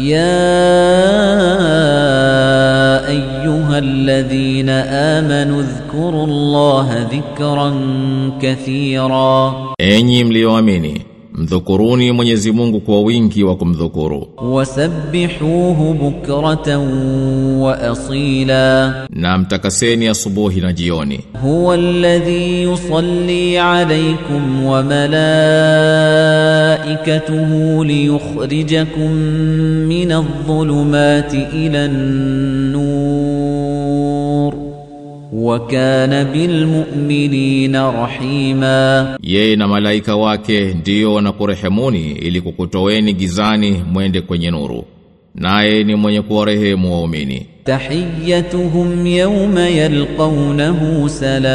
يا أيها الذين آمنوا اذكروا الله ذكرا كثيرا. Enyi mlioamini, mdhukuruni Mwenyezi Mungu kwa wingi wa kumdhukuru وسبحوه بكره واصيلا na mtakaseni asubuhi na jioni. هو الذي يصلي عليكم وملائكته ليخرجكم من الظلمات الى النور Wakana bilmu'minina rahima, yeye na malaika wake ndio wanakurehemuni ili kukutoweni gizani mwende kwenye nuru, naye ni mwenye kuwarehemu waumini. tahiyatuhum yawma yalqawnahu salam.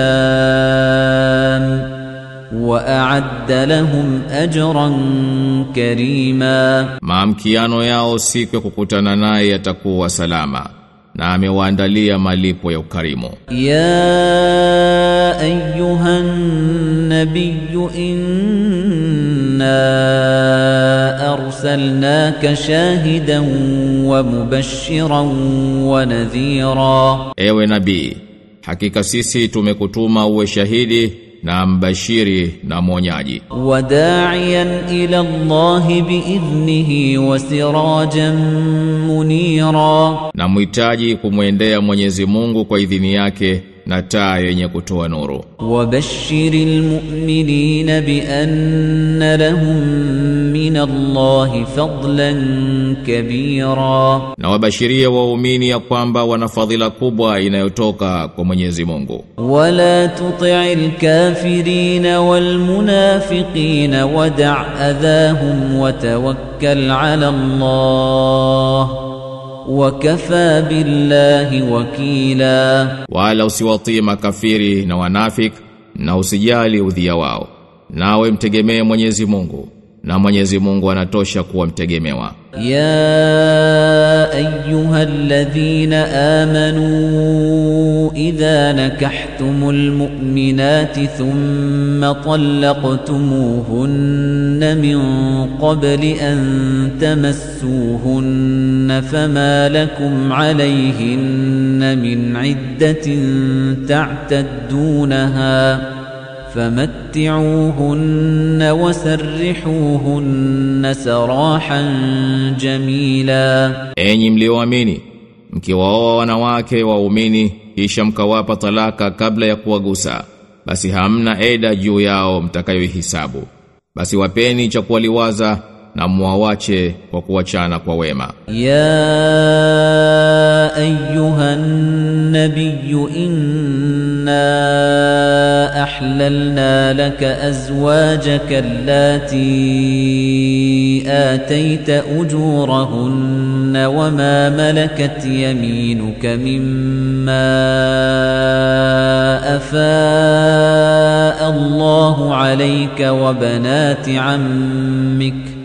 Wa a'adda lahum ajran karima, maamkiano yao siku ya kukutana naye yatakuwa salama na amewaandalia malipo ya ukarimu. Ya ayyuhan nabiy inna arsalnaka shahidan wa mubashiran wa nadhira, ewe nabii, hakika sisi tumekutuma uwe shahidi na mbashiri na mwonyaji. Wadaian ila Allah biidhnihi wa sirajan munira. Na muhitaji kumwendea Mwenyezi Mungu kwa idhini yake na taa yenye kutoa nuru. وبشر المؤمنين بان لهم من الله فضلا كبيرا Na wabashiria waumini ya kwamba wana fadhila kubwa inayotoka kwa Mwenyezi Mungu. ولا تطع الكافرين والمنافقين ودع اذاهم وتوكل على الله wakafa billahi wakila, wala usiwatie makafiri na wanafik, na usijali udhia wao, nawe mtegemee Mwenyezi Mungu na Mwenyezi Mungu anatosha kuwa mtegemewa. Ya ayyuhalladhina amanu idha nakahtumul mu'minati thumma talaqtumuhunna min qabli an tamassuhunna fama lakum alayhinna min iddatin ta'taddunaha فمتعوهن وسرحوهن سراحا جميلا Enyi mlioamini, mkiwaoa wanawake waumini kisha mkawapa talaka kabla ya kuwagusa, basi hamna eda juu yao mtakayoihisabu. Basi wapeni cha kuwaliwaza na muawache kwa kuachana kwa wema. يا ايها النبي انا احللنا لك ازواجك اللاتي اتيت اجورهن وما ملكت يمينك مما افاء الله عليك وبنات عمك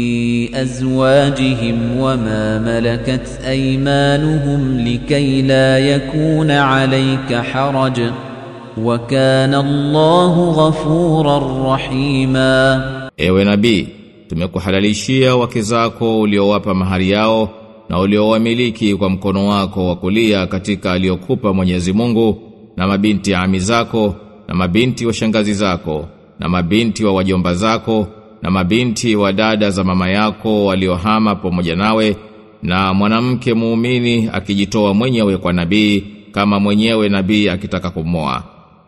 أزواجهم وما ملكت أيمانهم لكي لا يكون عليك حرج وكان الله غفورا رحيما Ewe nabii, tumekuhalalishia wake zako uliowapa mahari yao na uliowamiliki kwa mkono wako wa kulia katika aliyokupa Mwenyezi Mungu na mabinti ami zako na mabinti wa shangazi zako na mabinti wa wajomba zako na mabinti wa dada za mama yako waliohama pamoja nawe na mwanamke muumini akijitoa mwenyewe kwa nabii kama mwenyewe nabii akitaka kumoa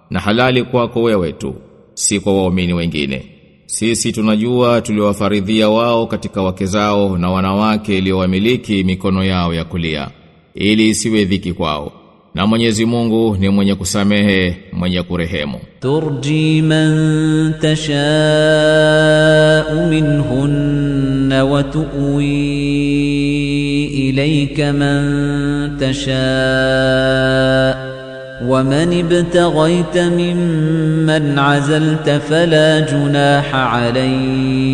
na halali kwako wewe tu si kwa waumini wengine. Sisi tunajua tuliowafaridhia wao katika wake zao na wanawake iliyowamiliki mikono yao ya kulia ili isiwe dhiki kwao na Mwenyezi Mungu ni mwenye kusamehe mwenye kurehemu. ترجي من تشاء منهن وتؤوي إليك من تشاء ومن ابتغيت ممن عزلت فلا جناح عليك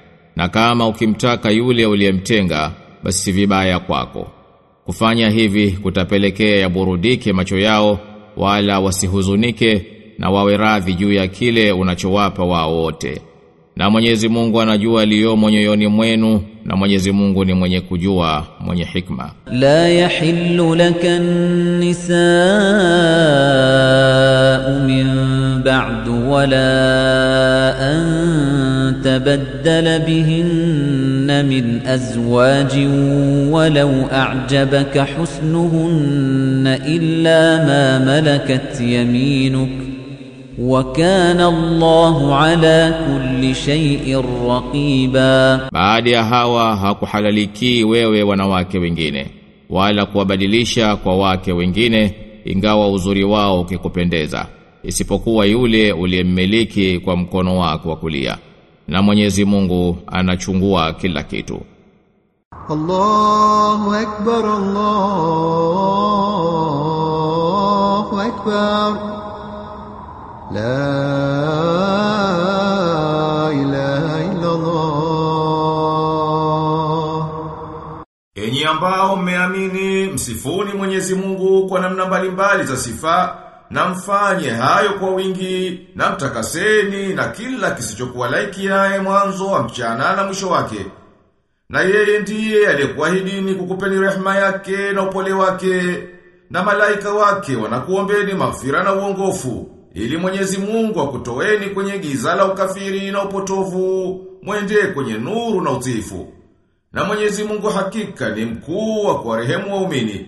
na kama ukimtaka yule uliyemtenga basi vibaya kwako. Kufanya hivi kutapelekea yaburudike macho yao wala wasihuzunike na wawe radhi juu ya kile unachowapa wao wote. Na Mwenyezi Mungu anajua aliyomo moyoni mwenu na Mwenyezi Mungu ni mwenye kujua mwenye hikma. La yahillu lakan nisaa min ba'du wala an تبدل بهن من أزواج ولو أعجبك حسنهن إلا ما ملكت يمينك وكان الله على كل شيء رقيبا Baada ya hawa hakuhalaliki wewe wanawake wengine wala kuwabadilisha kwa wake wengine ingawa uzuri wao ukikupendeza isipokuwa yule uliyemmiliki kwa mkono wako wa kulia na Mwenyezi Mungu anachungua kila kitu. Allahu akbar Allahu akbar La ilaha illa Allah Enyi ambao mmeamini msifuni Mwenyezi Mungu kwa namna mbalimbali za sifa na mfanye hayo kwa wingi na mtakaseni na kila kisichokuwa laiki yae mwanzo wa mchana na mwisho wake. Na yeye ndiye aliyekuahidini kukupeni rehema yake na upole wake na malaika wake wanakuombeni mafira na uongofu ili Mwenyezi Mungu akutoeni kwenye giza la ukafiri na upotovu mwende kwenye nuru na utifu. Na Mwenyezi Mungu hakika ni mkuu wa kuwarehemu waumini.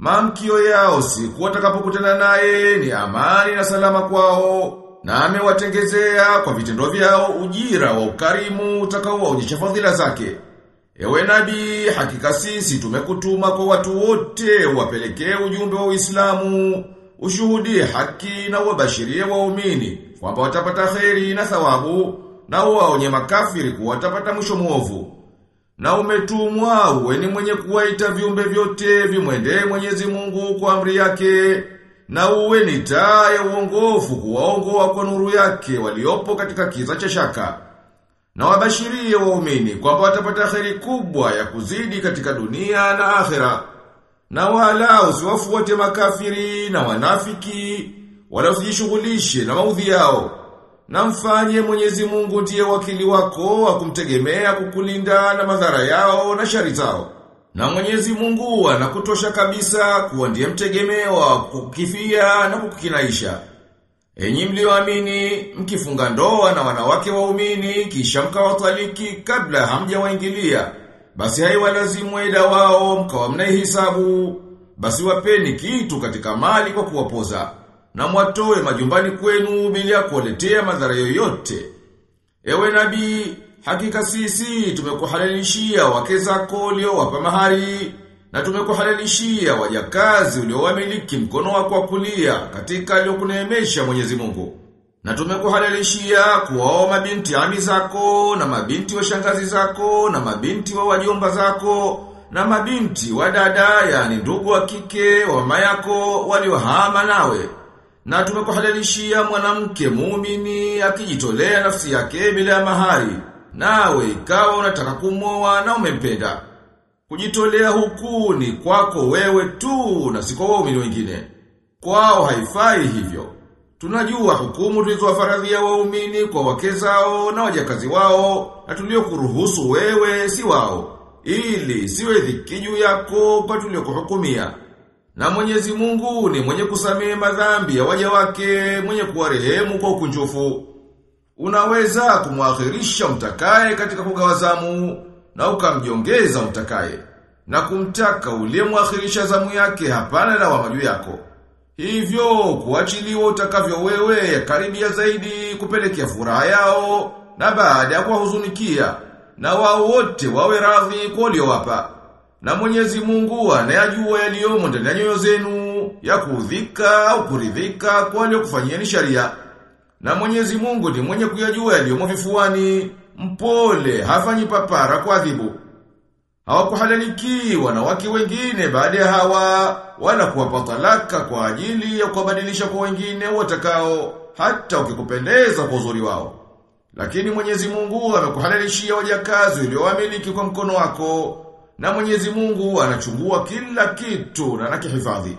Maamkio yao siku watakapokutana naye ni amani na salama kwao. Na amewatengezea kwa vitendo vyao ujira wa ukarimu utakaowaonyesha fadhila zake. Ewe nabii, hakika sisi tumekutuma kwa watu wote wapelekee ujumbe wa Uislamu, ushuhudie haki na wabashirie waumini kwamba watapata kheri na thawabu na uwaonye makafiri kuwa watapata mwisho mwovu. Na umetumwa uwe ni mwenye kuwaita viumbe vyote vimwende Mwenyezi Mungu kwa amri yake na uwe ni taa ya uongofu kuwaongoa kwa nuru yake waliopo katika kiza cha shaka. Na wabashirie waumini kwamba watapata kheri kubwa ya kuzidi katika dunia na akhera. Na wala usiwafuate makafiri na wanafiki wala usijishughulishe na maudhi yao. Na mfanye Mwenyezi Mungu ndiye wakili wako wa kumtegemea kukulinda na madhara yao na shari zao. Na Mwenyezi Mungu anakutosha kabisa kuwa ndiye mtegemewa kukifia na kukinaisha. Enyi mlioamini mkifunga ndoa na wanawake waumini kisha mkawataliki kabla hamjawaingilia basi haiwalazimu eda wao mkawa mnaihisabu basi wapeni kitu katika mali kwa kuwapoza na mwatoe majumbani kwenu bila kuwaletea madhara yoyote ewe nabii hakika sisi tumekuhalalishia wake zako uliowapa mahari na tumekuhalalishia wajakazi uliowamiliki mkono wako wa kulia katika aliyokuneemesha Mwenyezi Mungu. Na tumekuhalalishia kuoa mabinti ami zako na mabinti wa shangazi zako na mabinti wa wajomba zako na mabinti wa dada yani ndugu wa kike wa mama yako waliohama nawe. Na tumekuhalalishia mwanamke muumini akijitolea nafsi yake bila ya mahari. Nawe ikawa unataka kumwoa na umempenda. Kujitolea huku ni kwako wewe tu na si kwa waumini wengine. Kwao haifai hivyo. Tunajua hukumu tulizowafaradhia waumini kwa wake zao na wajakazi wao na tuliokuruhusu wewe si wao ili siwe dhiki juu yako kwa tuliokuhukumia. Na Mwenyezi Mungu ni mwenye kusamehe madhambi ya waja wake, mwenye kuwarehemu kwa ukunjufu. Unaweza kumwakhirisha mtakaye katika kugawa zamu na ukamjongeza mtakaye na kumtaka uliyemwakhirisha zamu yake hapana na wamaju yako. Hivyo kuachiliwa utakavyo wewe karibia zaidi kupelekea furaha yao na baada ya kuwahuzunikia na wao wote wawe radhi kwa uliowapa. Na Mwenyezi Mungu anayajua yaliyomo ndani ya nyoyo zenu ya kuudhika au kuridhika kwa waliokufanyieni sharia. Na Mwenyezi Mungu ni mwenye kuyajua yaliyomo vifuani, mpole, hafanyi papara kwa adhibu. Hawakuhalaliki wanawake wengine baada ya hawa wala kuwapa talaka kwa ajili ya kuwabadilisha kwa wengine watakao hata ukikupendeza kwa uzuri wao. Lakini Mwenyezi Mungu amekuhalalishia wajakazi uliowamiliki kwa mkono wako na Mwenyezi Mungu anachungua kila kitu na anakihifadhi.